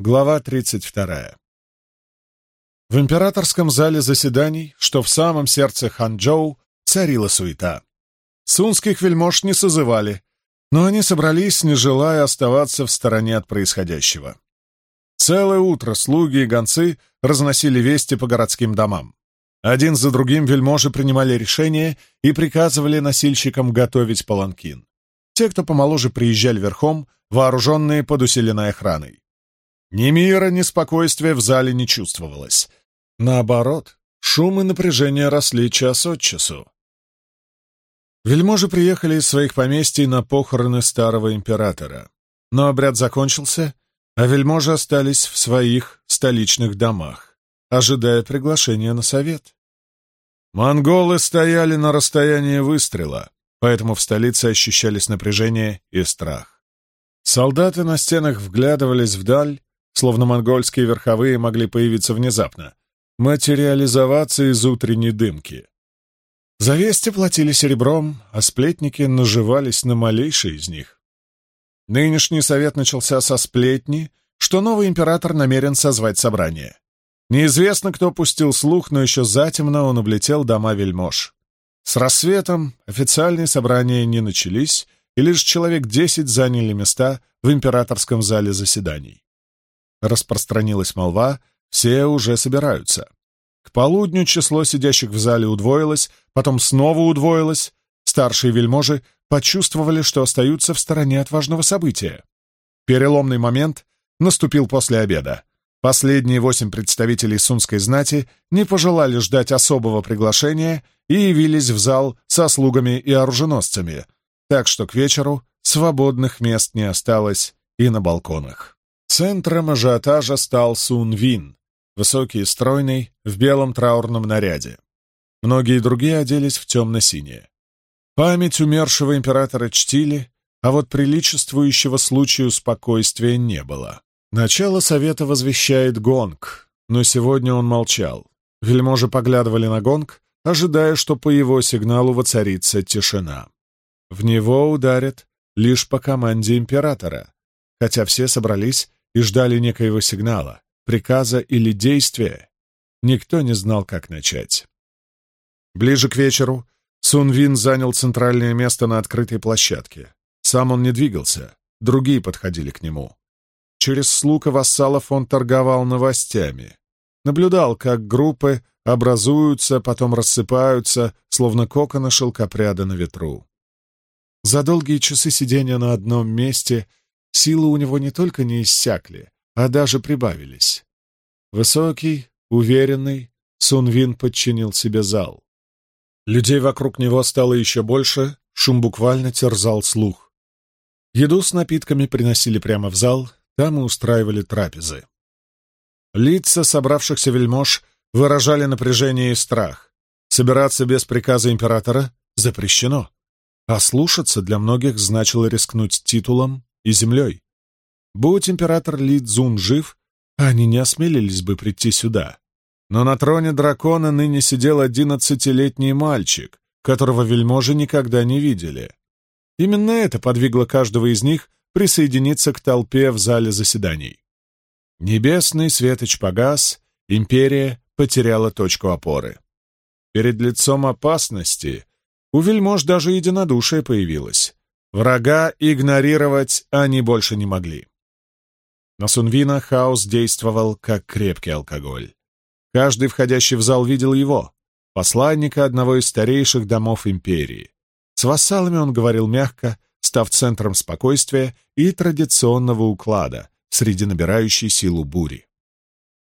Глава 32. В императорском зале заседаний, что в самом сердце Ханчжоу, царила суета. Сунских вельмож не созывали, но они собрались, не желая оставаться в стороне от происходящего. Целое утро слуги и гонцы разносили вести по городским домам. Один за другим вельможи принимали решения и приказывали носильщикам готовить паланкин. Те, кто помоложе, приезжали верхом, вооруженные под усиленной охраной. Ни мира, ни спокойствия в зале не чувствовалось. Наоборот, шум и напряжение росли час от часу. Вельможи приехали из своих поместий на похороны старого императора. Но обряд закончился, а вельможи остались в своих столичных домах, ожидая приглашения на совет. Монголы стояли на расстоянии выстрела, поэтому в столице ощущались напряжение и страх. Солдаты на стенах вглядывались вдаль, словно монгольские верховые могли появиться внезапно, материализоваться из утренней дымки. За вести платили серебром, а сплетники наживались на малейшие из них. Нынешний совет начался со сплетни, что новый император намерен созвать собрание. Неизвестно, кто пустил слух, но еще затемно он облетел дома вельмож. С рассветом официальные собрания не начались, и лишь человек десять заняли места в императорском зале заседаний. Распространилась молва, все уже собираются. К полудню число сидящих в зале удвоилось, потом снова удвоилось. Старшие вельможи почувствовали, что остаются в стороне от важного события. Переломный момент наступил после обеда. Последние восемь представителей сунской знати не пожелали ждать особого приглашения и явились в зал со слугами и оруженосцами, так что к вечеру свободных мест не осталось и на балконах. Центром ажиотажа стал Сун Вин, высокий и стройный, в белом траурном наряде. Многие другие оделись в темно-синее. Память умершего императора чтили, а вот приличествующего случаю спокойствия не было. Начало совета возвещает гонг, но сегодня он молчал. Вельможи поглядывали на гонг, ожидая, что по его сигналу воцарится тишина. В него ударят лишь по команде императора, хотя все собрались и ждали некоего сигнала приказа или действия, никто не знал, как начать. Ближе к вечеру Сун Вин занял центральное место на открытой площадке. Сам он не двигался, другие подходили к нему. Через слуг и вассалов он торговал новостями. Наблюдал, как группы образуются, потом рассыпаются, словно коконы шелкопряда на ветру. За долгие часы сидения на одном месте силы у него не только не иссякли, а даже прибавились. Высокий, уверенный, Сунвин подчинил себе зал. Людей вокруг него стало еще больше, шум буквально терзал слух. Еду с напитками приносили прямо в зал, там и устраивали трапезы. Лица собравшихся вельмож выражали напряжение и страх. Собираться без приказа императора запрещено, а слушаться для многих значило рискнуть титулом и землей. Будь император Ли Цзун жив, они не осмелились бы прийти сюда. Но на троне дракона ныне сидел одиннадцатилетний мальчик, которого вельможи никогда не видели. Именно это подвигло каждого из них присоединиться к толпе в зале заседаний. Небесный светоч погас, империя потеряла точку опоры. Перед лицом опасности у вельмож даже единодушие появилось. Врага игнорировать они больше не могли. На Сунвина хаос действовал, как крепкий алкоголь. Каждый входящий в зал видел его, посланника одного из старейших домов империи. С вассалами он говорил мягко, став центром спокойствия и традиционного уклада среди набирающей силу бури.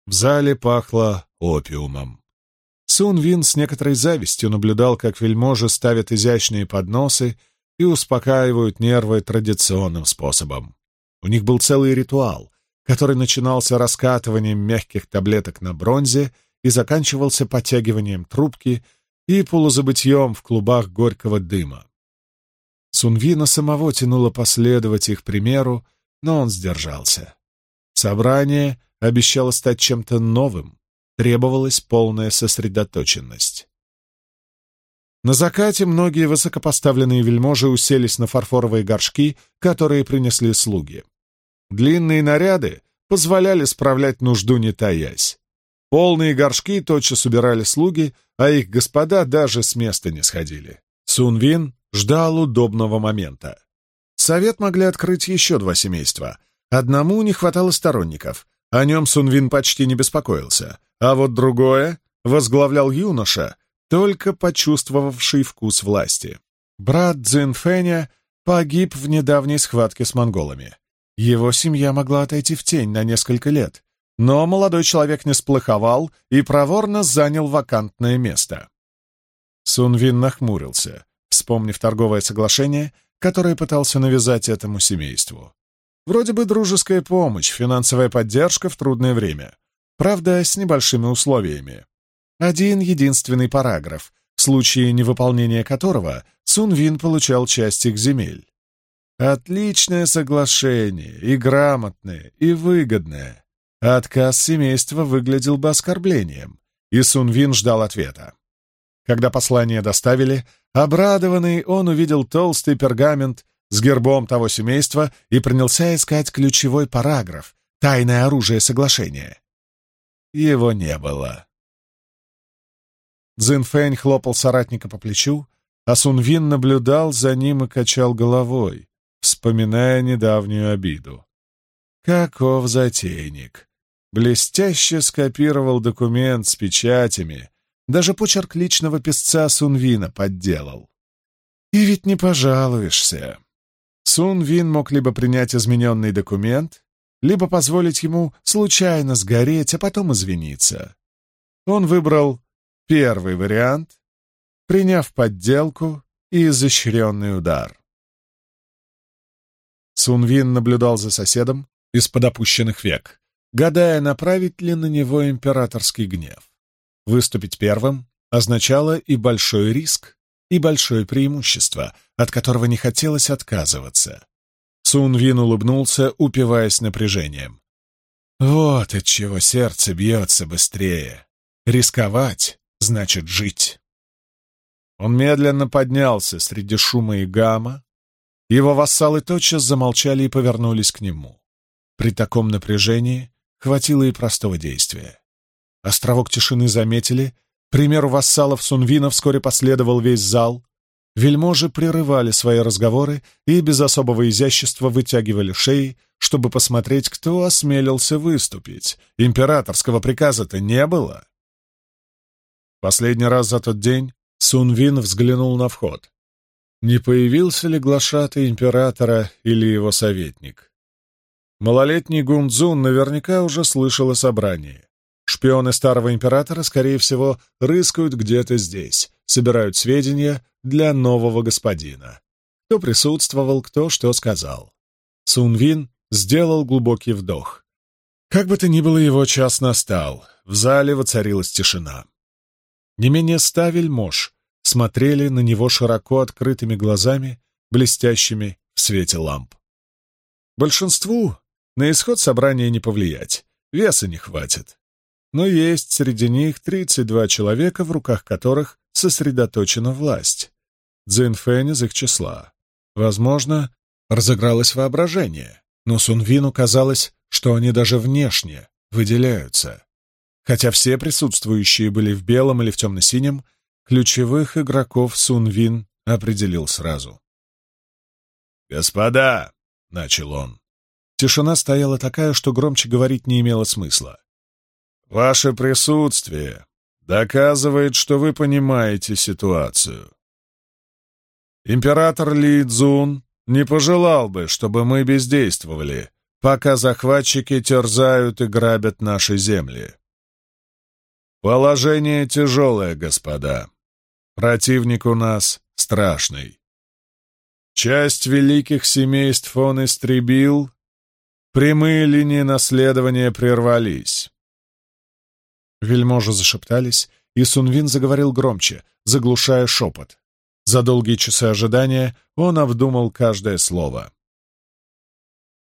В зале пахло опиумом. Сун Вин с некоторой завистью наблюдал, как вельможи ставят изящные подносы и успокаивают нервы традиционным способом. У них был целый ритуал, который начинался раскатыванием мягких таблеток на бронзе и заканчивался подтягиванием трубки и полузабытьем в клубах горького дыма. Сунвина самого тянуло последовать их примеру, но он сдержался. Собрание обещало стать чем-то новым, требовалась полная сосредоточенность. На закате многие высокопоставленные вельможи уселись на фарфоровые горшки, которые принесли слуги. Длинные наряды позволяли справлять нужду не таясь. Полные горшки тотчас убирали слуги, а их господа даже с места не сходили. Сунвин ждал удобного момента. Совет могли открыть еще два семейства. Одному не хватало сторонников. О нем Сунвин почти не беспокоился. А вот другое возглавлял юноша, только почувствовавший вкус власти. Брат Цзинфэня погиб в недавней схватке с монголами. Его семья могла отойти в тень на несколько лет, но молодой человек не сплоховал и проворно занял вакантное место. Сунвин нахмурился, вспомнив торговое соглашение, которое пытался навязать этому семейству. Вроде бы дружеская помощь, финансовая поддержка в трудное время. Правда, с небольшими условиями. Один единственный параграф, в случае невыполнения которого Сун Вин получал часть их земель. Отличное соглашение, и грамотное, и выгодное. Отказ семейства выглядел бы оскорблением, и Сун Вин ждал ответа. Когда послание доставили, обрадованный он увидел толстый пергамент с гербом того семейства и принялся искать ключевой параграф «Тайное оружие соглашения». Его не было. Цзинфэнь хлопал соратника по плечу, а Сунвин наблюдал за ним и качал головой, вспоминая недавнюю обиду. Каков затейник! Блестяще скопировал документ с печатями, даже почерк личного писца Сунвина подделал. И ведь не пожалуешься. Сунвин мог либо принять измененный документ, либо позволить ему случайно сгореть, а потом извиниться. Он выбрал Первый вариант, приняв подделку и изощренный удар. Сунвин наблюдал за соседом из-под опущенных век, гадая, направить ли на него императорский гнев. Выступить первым означало и большой риск, и большое преимущество, от которого не хотелось отказываться. Сунвин улыбнулся, упиваясь напряжением. Вот от чего сердце бьется быстрее. Рисковать значит жить. Он медленно поднялся среди шума и гамма. Его вассалы тотчас замолчали и повернулись к нему. При таком напряжении хватило и простого действия. Островок тишины заметили, примеру вассалов Сунвина вскоре последовал весь зал. Вельможи прерывали свои разговоры и без особого изящества вытягивали шеи, чтобы посмотреть, кто осмелился выступить. Императорского приказа-то не было. Последний раз за тот день Сун Вин взглянул на вход. Не появился ли глашатый императора или его советник? Малолетний Гунцзун наверняка уже слышал о собрании. Шпионы старого императора, скорее всего, рыскают где-то здесь, собирают сведения для нового господина. Кто присутствовал, кто что сказал. Сун Вин сделал глубокий вдох. Как бы то ни было, его час настал. В зале воцарилась тишина. Не менее ста вельмож смотрели на него широко открытыми глазами, блестящими в свете ламп. Большинству на исход собрания не повлиять, веса не хватит. Но есть среди них 32 человека, в руках которых сосредоточена власть. Цзиньфэнь из их числа. Возможно, разыгралось воображение, но Сунвину казалось, что они даже внешне выделяются. Хотя все присутствующие были в белом или в темно-синем, ключевых игроков Сун Вин определил сразу. «Господа!» — начал он. Тишина стояла такая, что громче говорить не имело смысла. «Ваше присутствие доказывает, что вы понимаете ситуацию. Император Ли Цзун не пожелал бы, чтобы мы бездействовали, пока захватчики терзают и грабят наши земли. Положение тяжелое, господа. Противник у нас страшный. Часть великих семейств он истребил, прямые линии наследования прервались. Вельможи зашептались, и Сунвин заговорил громче, заглушая шепот. За долгие часы ожидания он обдумал каждое слово.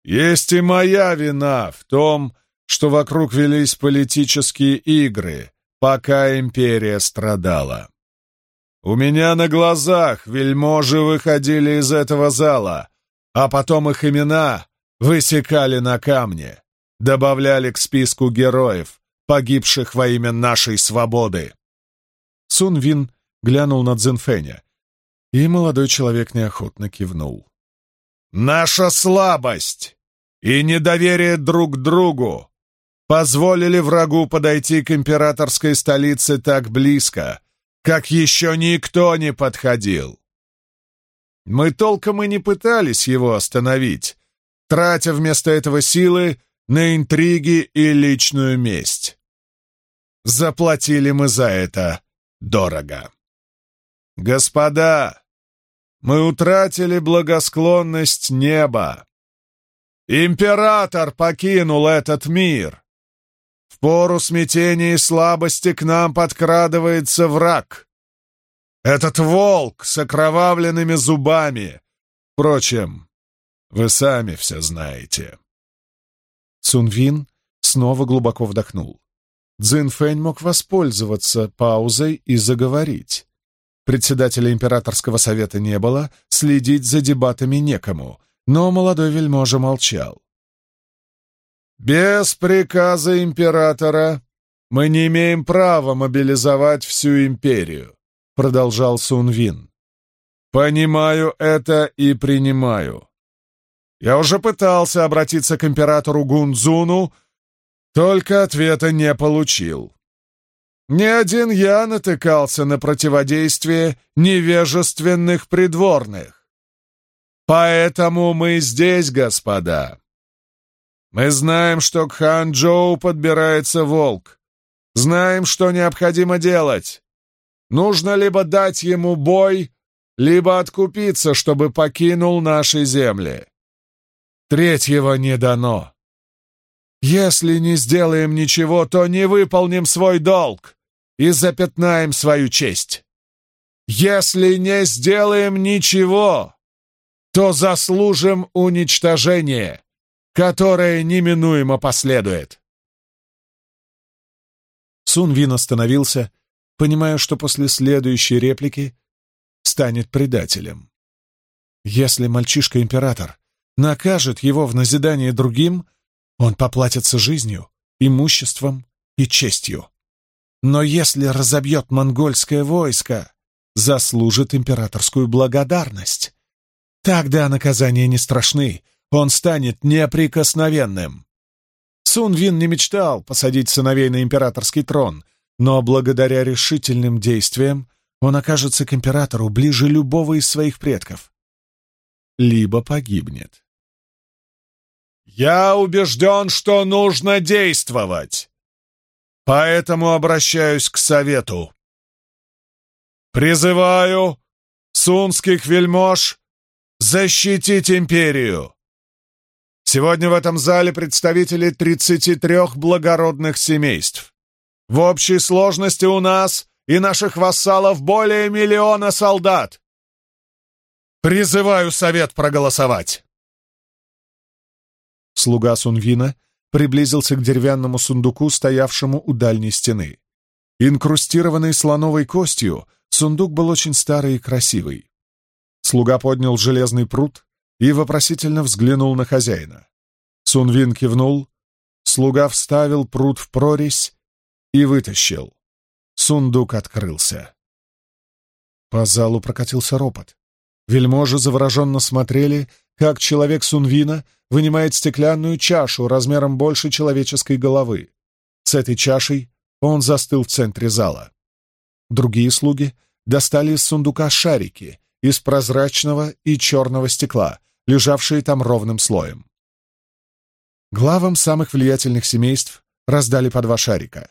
«Есть и моя вина в том, что вокруг велись политические игры, пока империя страдала. У меня на глазах вельможи выходили из этого зала, а потом их имена высекали на камне. добавляли к списку героев, погибших во имя нашей свободы. Сун Вин глянул на Цзинфэня, и молодой человек неохотно кивнул. «Наша слабость и недоверие друг к другу позволили врагу подойти к императорской столице так близко, как еще никто не подходил. Мы толком и не пытались его остановить, тратя вместо этого силы на интриги и личную месть. Заплатили мы за это дорого. Господа, мы утратили благосклонность неба. Император покинул этот мир. Пору смятения и слабости к нам подкрадывается враг. Этот волк с окровавленными зубами. Впрочем, вы сами все знаете. Сунвин снова глубоко вдохнул. Цзин Фэнь мог воспользоваться паузой и заговорить. Председателя императорского совета не было, следить за дебатами некому, но молодой вельможа молчал. «Без приказа императора мы не имеем права мобилизовать всю империю», — продолжал Сун Вин. «Понимаю это и принимаю. Я уже пытался обратиться к императору Гунзуну, только ответа не получил. Не один я натыкался на противодействие невежественных придворных. Поэтому мы здесь, господа. Мы знаем, что к Ханчжоу подбирается волк. Знаем, что необходимо делать. Нужно либо дать ему бой, либо откупиться, чтобы покинул наши земли. Третьего не дано. Если не сделаем ничего, то не выполним свой долг и запятнаем свою честь. Если не сделаем ничего, то заслужим уничтожение, которое неминуемо последует. Сун Вин остановился, понимая, что после следующей реплики станет предателем. Если мальчишка-император накажет его в назидание другим, он поплатится жизнью, имуществом и честью. Но если разобьет монгольское войско, заслужит императорскую благодарность. Тогда наказания не страшны, он станет неприкосновенным. Сун Вин не мечтал посадить сыновей на императорский трон, но благодаря решительным действиям он окажется к императору ближе любого из своих предков. Либо погибнет. Я убежден, что нужно действовать. Поэтому обращаюсь к совету. Призываю сунских вельмож защитить империю. Сегодня в этом зале представители 33 благородных семейств. В общей сложности у нас и наших вассалов более миллиона солдат. Призываю совет проголосовать. Слуга Сунвина приблизился к деревянному сундуку, стоявшему у дальней стены. Инкрустированный слоновой костью, сундук был очень старый и красивый. Слуга поднял железный пруд и вопросительно взглянул на хозяина. Сунвин кивнул, слуга вставил пруд в прорезь и вытащил. Сундук открылся. По залу прокатился ропот. Вельможи завороженно смотрели, как человек Сунвина вынимает стеклянную чашу размером больше человеческой головы. С этой чашей он застыл в центре зала. Другие слуги достали из сундука шарики из прозрачного и черного стекла, лежавшие там ровным слоем. Главам самых влиятельных семейств раздали по два шарика.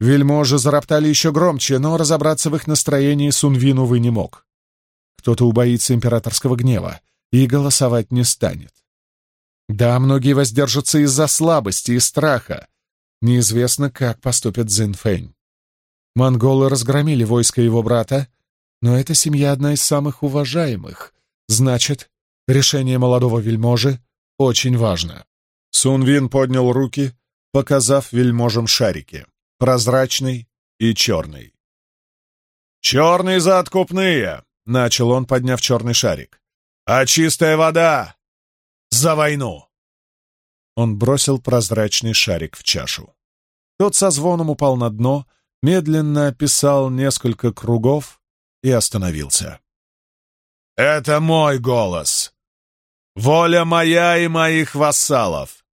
Вельможи зароптали еще громче, но разобраться в их настроении Сунвину вы не мог. Кто-то убоится императорского гнева и голосовать не станет. Да, многие воздержатся из-за слабости и страха. Неизвестно, как поступит Цзиньфэнь. Монголы разгромили войско его брата, но эта семья одна из самых уважаемых. Значит, решение молодого вельможи очень важно. Сунвин поднял руки, показав вельможам шарики, прозрачный и черный. «Черный за откупные!» — начал он, подняв черный шарик. «А чистая вода за войну!» Он бросил прозрачный шарик в чашу. Тот со звоном упал на дно, медленно описал несколько кругов и остановился. «Это мой голос! Воля моя и моих вассалов!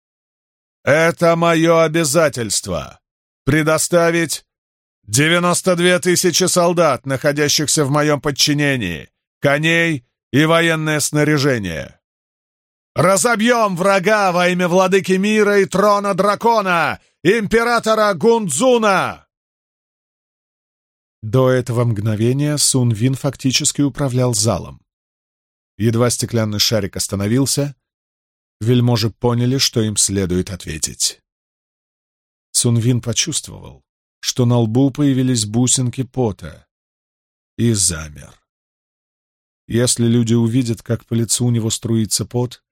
Это мое обязательство — предоставить девяносто две тысячи солдат, находящихся в моем подчинении, коней и военное снаряжение. Разобьем врага во имя владыки мира и трона дракона, императора Гунзуна!» До этого мгновения Сун Вин фактически управлял залом. Едва стеклянный шарик остановился, вельможи поняли, что им следует ответить. Сун Вин почувствовал, что на лбу появились бусинки пота, и замер. Если люди увидят, как по лицу у него струится пот,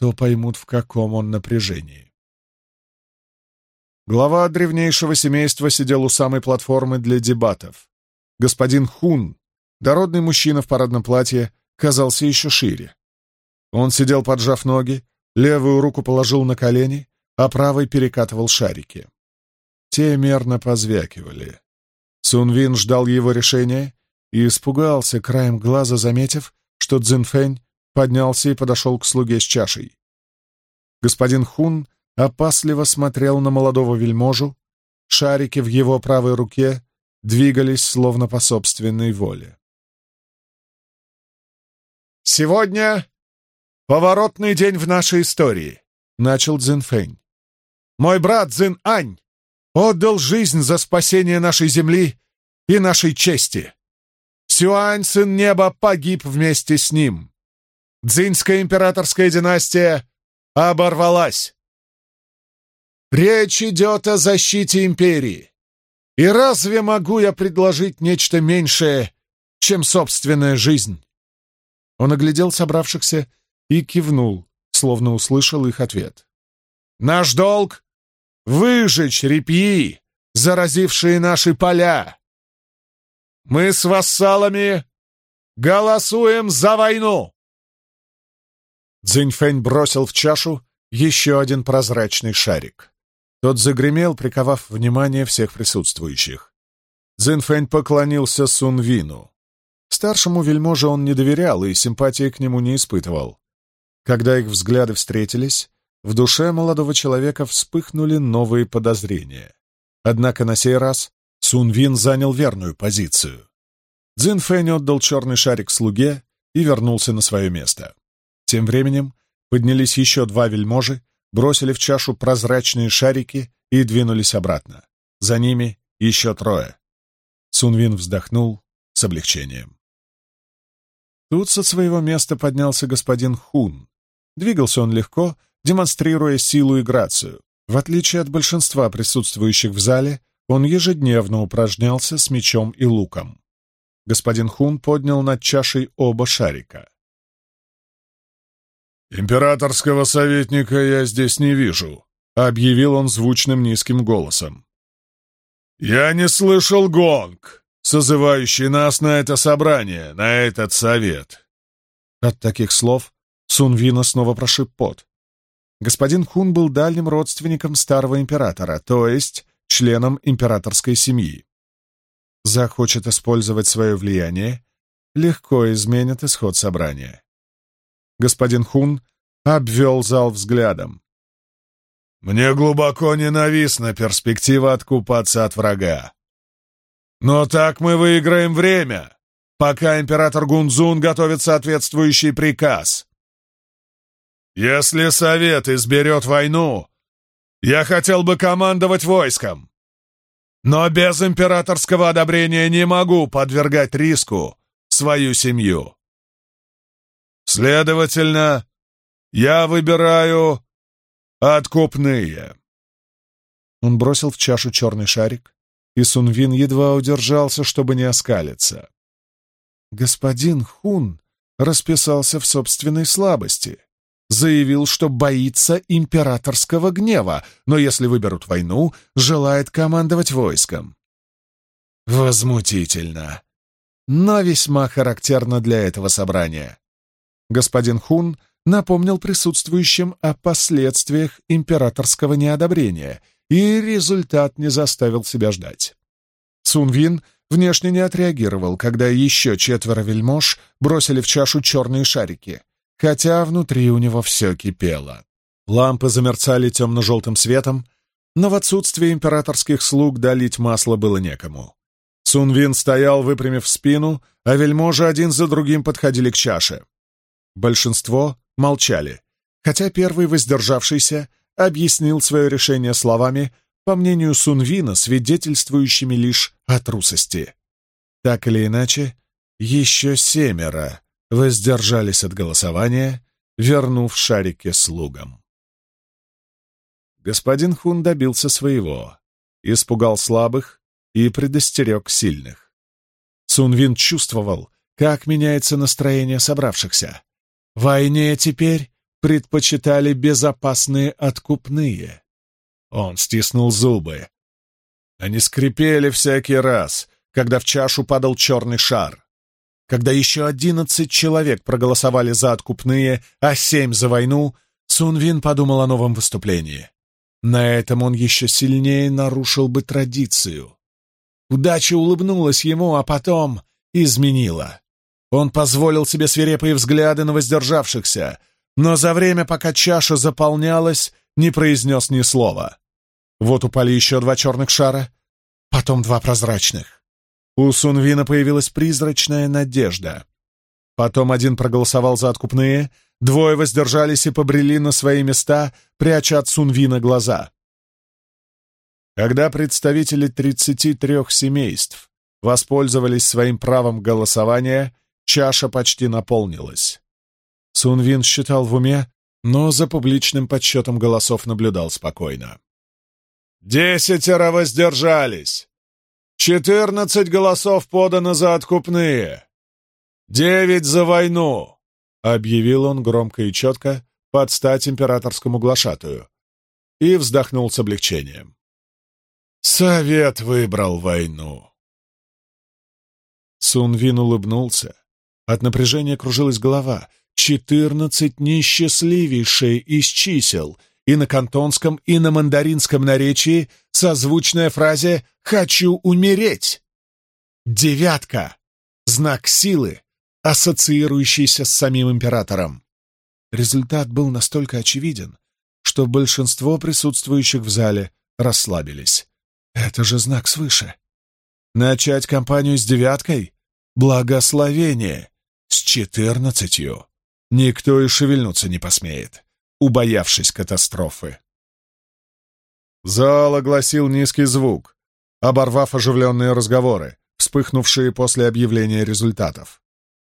то поймут, в каком он напряжении. Глава древнейшего семейства сидел у самой платформы для дебатов. Господин Хун, дородный мужчина в парадном платье, казался еще шире. Он сидел, поджав ноги, левую руку положил на колени, а правой перекатывал шарики. Те мерно позвякивали. Сунвин ждал его решения и испугался, краем глаза заметив, что Цзинфэнь поднялся и подошел к слуге с чашей. Господин Хун опасливо смотрел на молодого вельможу, шарики в его правой руке двигались словно по собственной воле. «Сегодня поворотный день в нашей истории», — начал Цзинфэнь. «Мой брат Цзин Ань отдал жизнь за спасение нашей земли и нашей чести. Сюань, сын неба, погиб вместе с ним. Дзиньская императорская династия оборвалась. Речь идет о защите империи. И разве могу я предложить нечто меньшее, чем собственная жизнь?» Он оглядел собравшихся и кивнул, словно услышал их ответ. «Наш долг — выжечь репьи, заразившие наши поля. Мы с вассалами голосуем за войну!» Цзиньфэнь бросил в чашу еще один прозрачный шарик. Тот загремел, приковав внимание всех присутствующих. Цзиньфэнь поклонился Сунвину. Старшему вельможе он не доверял и симпатии к нему не испытывал. Когда их взгляды встретились, в душе молодого человека вспыхнули новые подозрения. Однако на сей раз Сун Вин занял верную позицию. Цзин Фэнь отдал черный шарик слуге и вернулся на свое место. Тем временем поднялись еще два вельможи, бросили в чашу прозрачные шарики и двинулись обратно. За ними еще трое. Сун Вин вздохнул с облегчением. Тут со своего места поднялся господин Хун. Двигался он легко, демонстрируя силу и грацию. В отличие от большинства присутствующих в зале, он ежедневно упражнялся с мечом и луком. Господин Хун поднял над чашей оба шарика. «Императорского советника я здесь не вижу», — объявил он звучным низким голосом. «Я не слышал гонг, созывающий нас на это собрание, на этот совет». От таких слов Сунвина снова прошиб пот. Господин Хун был дальним родственником старого императора, то есть членом императорской семьи. Захочет использовать свое влияние, легко изменит исход собрания. Господин Хун обвел зал взглядом. «Мне глубоко ненавистна перспектива откупаться от врага. Но так мы выиграем время, пока император Гунзун готовит соответствующий приказ. Если Совет изберет войну, я хотел бы командовать войском. Но без императорского одобрения не могу подвергать риску свою семью. Следовательно, я выбираю откупные. Он бросил в чашу черный шарик, и Сунвин едва удержался, чтобы не оскалиться. Господин Хун расписался в собственной слабости заявил, что боится императорского гнева, но если выберут войну, желает командовать войском. Возмутительно, но весьма характерно для этого собрания. Господин Хун напомнил присутствующим о последствиях императорского неодобрения, и результат не заставил себя ждать. Сунвин внешне не отреагировал, когда еще четверо вельмож бросили в чашу черные шарики, хотя внутри у него все кипело. Лампы замерцали темно-желтым светом, но в отсутствие императорских слуг долить масло было некому. Сунвин стоял, выпрямив спину, а вельможи один за другим подходили к чаше. Большинство молчали, хотя первый воздержавшийся объяснил свое решение словами, по мнению Сунвина, свидетельствующими лишь о трусости. Так или иначе, еще семеро воздержались от голосования, вернув шарики слугам. Господин Хун добился своего, испугал слабых и предостерег сильных. Сунвин чувствовал, как меняется настроение собравшихся. Войне теперь предпочитали безопасные откупные. Он стиснул зубы. Они скрипели всякий раз, когда в чашу падал черный шар. Когда еще одиннадцать человек проголосовали за откупные, а семь за войну, Сунвин подумал о новом выступлении. На этом он еще сильнее нарушил бы традицию. Удача улыбнулась ему, а потом изменила. Он позволил себе свирепые взгляды на воздержавшихся, но за время, пока чаша заполнялась, не произнес ни слова. Вот упали еще два черных шара, потом два прозрачных. У Сунвина появилась призрачная надежда. Потом один проголосовал за откупные, двое воздержались и побрели на свои места, пряча от Сунвина глаза. Когда представители 33 семейств воспользовались своим правом голосования, чаша почти наполнилась. Сунвин считал в уме, но за публичным подсчетом голосов наблюдал спокойно. «Десятеро воздержались! Четырнадцать голосов подано за откупные! Девять за войну!» — объявил он громко и четко, под стать императорскому глашатую, и вздохнул с облегчением. «Совет выбрал войну!» Сунвин улыбнулся, от напряжения кружилась голова. Четырнадцать несчастливейшие из чисел, и на кантонском, и на мандаринском наречии созвучная фразе «хочу умереть». Девятка — знак силы, ассоциирующийся с самим императором. Результат был настолько очевиден, что большинство присутствующих в зале расслабились. Это же знак свыше. Начать кампанию с девяткой — благословение с четырнадцатью никто и шевельнуться не посмеет, убоявшись катастрофы. Зал огласил низкий звук, оборвав оживленные разговоры, вспыхнувшие после объявления результатов.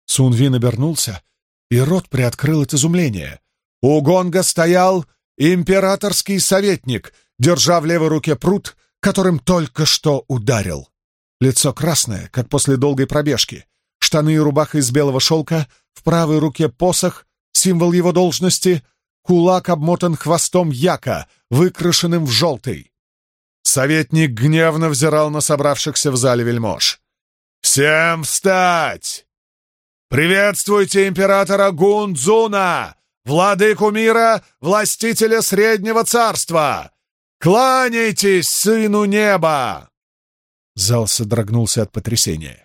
Сунвин обернулся, и рот приоткрыл от изумления. У гонга стоял императорский советник, держа в левой руке пруд, которым только что ударил. Лицо красное, как после долгой пробежки, штаны и рубаха из белого шелка, в правой руке посох, символ его должности, кулак обмотан хвостом яка, выкрашенным в желтый. Советник гневно взирал на собравшихся в зале вельмож. «Всем встать! Приветствуйте императора Гунзуна, владыку мира, властителя Среднего Царства! Кланяйтесь сыну неба!» Зал содрогнулся от потрясения.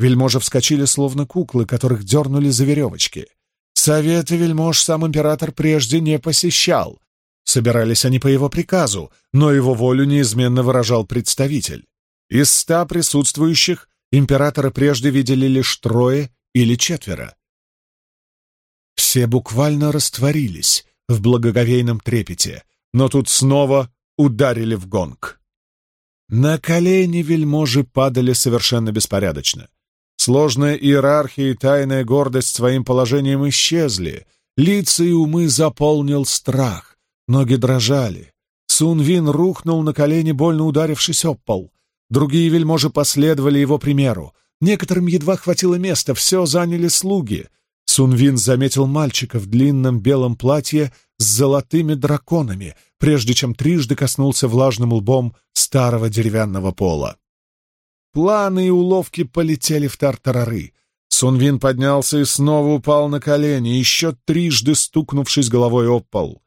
Вельможи вскочили, словно куклы, которых дернули за веревочки. Советы вельмож сам император прежде не посещал. Собирались они по его приказу, но его волю неизменно выражал представитель. Из ста присутствующих императора прежде видели лишь трое или четверо. Все буквально растворились в благоговейном трепете, но тут снова ударили в гонг. На колени вельможи падали совершенно беспорядочно. Сложная иерархия и тайная гордость своим положением исчезли. Лица и умы заполнил страх. Ноги дрожали. Сунвин рухнул на колени, больно ударившись об пол. Другие вельможи последовали его примеру. Некоторым едва хватило места, все заняли слуги. Сунвин заметил мальчика в длинном белом платье с золотыми драконами, прежде чем трижды коснулся влажным лбом старого деревянного пола. Планы и уловки полетели в тартарары. Сунвин поднялся и снова упал на колени, еще трижды стукнувшись головой об пол.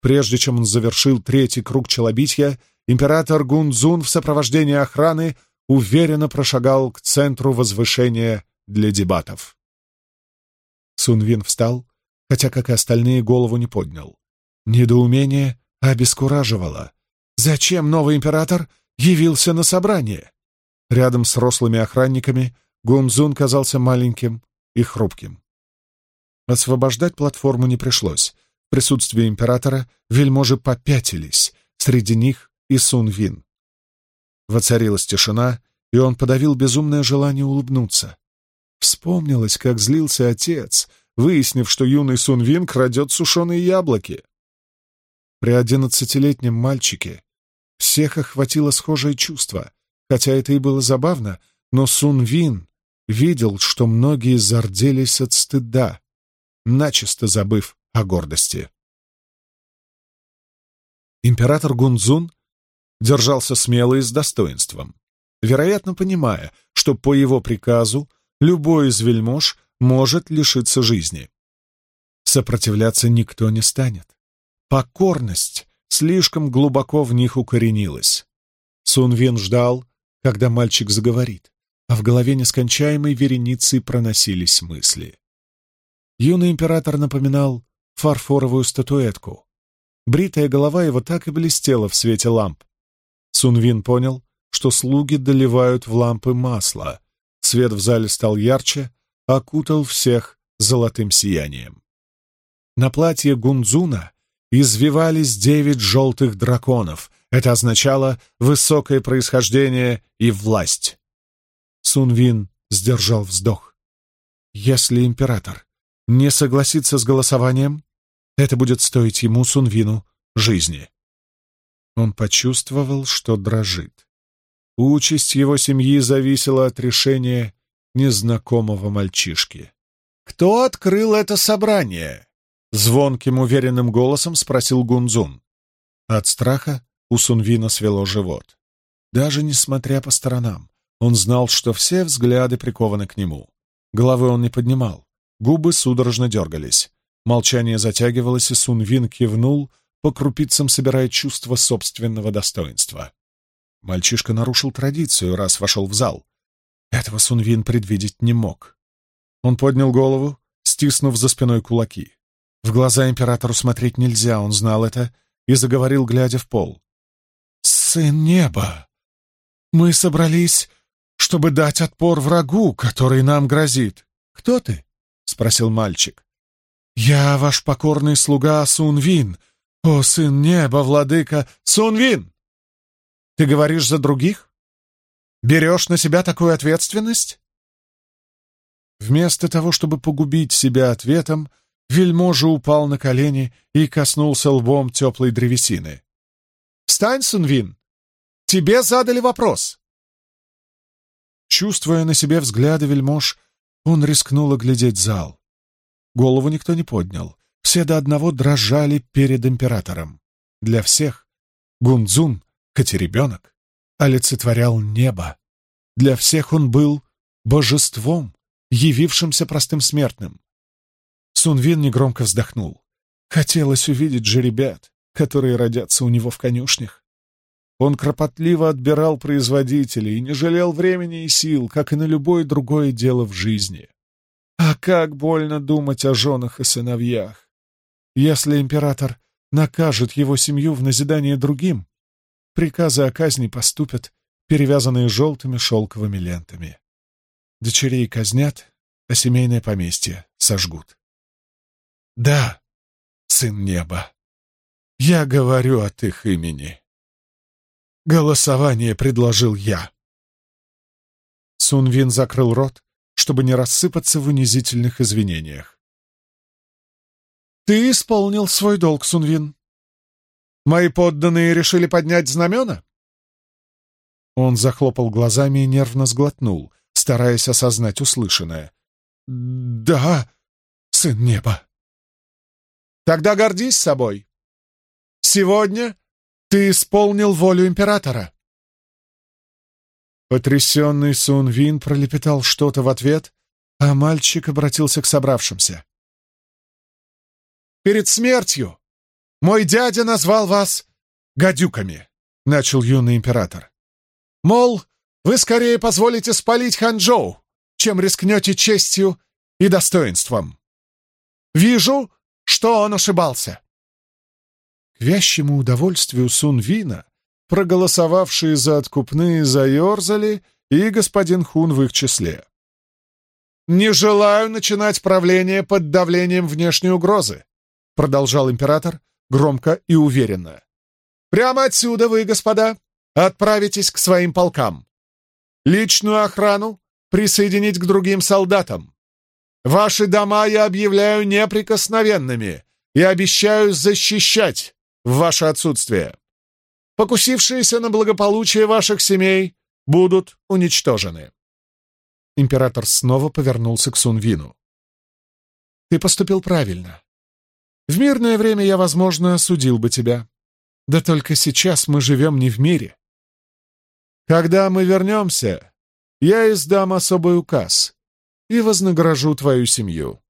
Прежде чем он завершил третий круг челобития, император Гунзун в сопровождении охраны уверенно прошагал к центру возвышения для дебатов. Сунвин встал, хотя, как и остальные, голову не поднял. Недоумение обескураживало. Зачем новый император явился на собрание? Рядом с рослыми охранниками Гунзун казался маленьким и хрупким. Освобождать платформу не пришлось. В присутствии императора вельможи попятились, среди них и Сун Вин. Воцарилась тишина, и он подавил безумное желание улыбнуться. Вспомнилось, как злился отец, выяснив, что юный Сун Вин крадет сушеные яблоки. При одиннадцатилетнем мальчике всех охватило схожее чувство, хотя это и было забавно, но Сун Вин видел, что многие зарделись от стыда, начисто забыв о гордости. Император Гунзун держался смело и с достоинством, вероятно, понимая, что по его приказу любой из вельмож может лишиться жизни. Сопротивляться никто не станет. Покорность слишком глубоко в них укоренилась. Сунвин ждал, когда мальчик заговорит а в голове нескончаемой вереницей проносились мысли. Юный император напоминал фарфоровую статуэтку. Бритая голова его так и блестела в свете ламп. Сунвин понял, что слуги доливают в лампы масло. Свет в зале стал ярче, окутал всех золотым сиянием. На платье Гунзуна извивались девять желтых драконов. Это означало высокое происхождение и власть. Сунвин сдержал вздох. Если император не согласится с голосованием, это будет стоить ему, Сунвину, жизни. Он почувствовал, что дрожит. Участь его семьи зависела от решения незнакомого мальчишки. «Кто открыл это собрание?» — звонким уверенным голосом спросил Гунзун. От страха у Сунвина свело живот. Даже несмотря по сторонам, он знал, что все взгляды прикованы к нему. Головы он не поднимал, губы судорожно дергались. Молчание затягивалось, и Сунвин кивнул, по крупицам собирая чувство собственного достоинства. Мальчишка нарушил традицию, раз вошел в зал. Этого Сунвин предвидеть не мог. Он поднял голову, стиснув за спиной кулаки. В глаза императору смотреть нельзя, он знал это, и заговорил, глядя в пол. «Сын неба! Мы собрались чтобы дать отпор врагу, который нам грозит. Кто ты? — спросил мальчик. «Я ваш покорный слуга Сунвин, о сын неба, владыка Сунвин! Ты говоришь за других? Берешь на себя такую ответственность?» Вместо того, чтобы погубить себя ответом, вельможа упал на колени и коснулся лбом теплой древесины. «Встань, Сунвин! Тебе задали вопрос!» Чувствуя на себе взгляды вельмож, он рискнул оглядеть зал. Голову никто не поднял. Все до одного дрожали перед императором. Для всех Гунзун, хоть и ребенок, олицетворял небо. Для всех он был божеством, явившимся простым смертным. Сунвин негромко вздохнул. Хотелось увидеть же ребят, которые родятся у него в конюшнях. Он кропотливо отбирал производителей и не жалел времени и сил, как и на любое другое дело в жизни. А как больно думать о женах и сыновьях! Если император накажет его семью в назидание другим, приказы о казни поступят, перевязанные желтыми шелковыми лентами. Дочерей казнят, а семейное поместье сожгут. Да, сын неба, я говорю от их имени. Голосование предложил я. Сунвин закрыл рот, чтобы не рассыпаться в унизительных извинениях. «Ты исполнил свой долг, Сунвин. Мои подданные решили поднять знамена?» Он захлопал глазами и нервно сглотнул, стараясь осознать услышанное. «Да, сын неба». «Тогда гордись собой. Сегодня ты исполнил волю императора!» Потрясенный Сун Вин пролепетал что-то в ответ, А мальчик обратился к собравшимся. «Перед смертью мой дядя назвал вас гадюками», — начал юный император. «Мол, вы скорее позволите спалить Ханчжоу, чем рискнете честью и достоинством. Вижу, что он ошибался». Вящему удовольствию Сун Вина проголосовавшие за откупные заерзали, и господин Хун в их числе. «Не желаю начинать правление под давлением внешней угрозы», продолжал император громко и уверенно. «Прямо отсюда вы, господа, отправитесь к своим полкам. Личную охрану присоединить к другим солдатам. Ваши дома я объявляю неприкосновенными и обещаю защищать в ваше отсутствие. Покусившиеся на благополучие ваших семей будут уничтожены. Император снова повернулся к Сунвину. «Ты поступил правильно. В мирное время я, возможно, осудил бы тебя. Да только сейчас мы живем не в мире. Когда мы вернемся, я издам особый указ и вознагражу твою семью».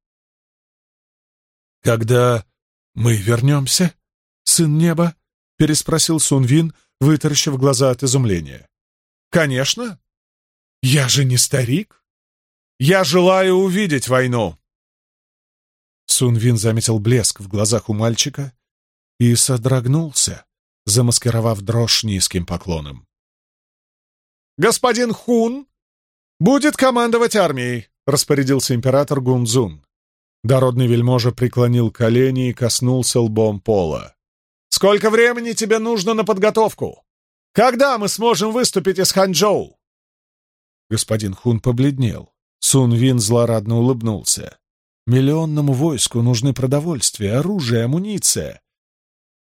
«Когда мы вернемся, сын неба?» — переспросил Сунвин, вытаращив глаза от изумления. «Конечно. Я же не старик. Я желаю увидеть войну!» Сунвин заметил блеск в глазах у мальчика и содрогнулся, замаскировав дрожь низким поклоном. «Господин Хун будет командовать армией», — распорядился император Гунзун. Дородный вельможа преклонил колени и коснулся лбом пола. «Сколько времени тебе нужно на подготовку? Когда мы сможем выступить из Ханчжоу?» Господин Хун побледнел. Сун Вин злорадно улыбнулся. «Миллионному войску нужны продовольствие, оружие, амуниция».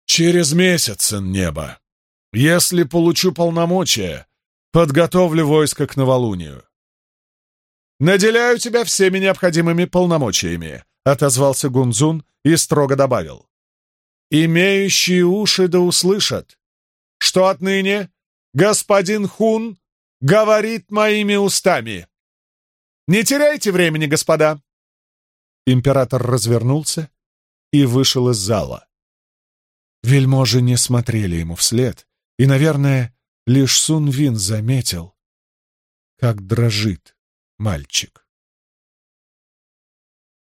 «Через месяц, небо. Если получу полномочия, подготовлю войско к новолунию». «Наделяю тебя всеми необходимыми полномочиями», — отозвался Гунзун и строго добавил. «Имеющие уши да услышат, что отныне господин Хун говорит моими устами». Не теряйте времени, господа!» Император развернулся и вышел из зала. Вельможи не смотрели ему вслед, и, наверное, лишь Сун Вин заметил, как дрожит мальчик.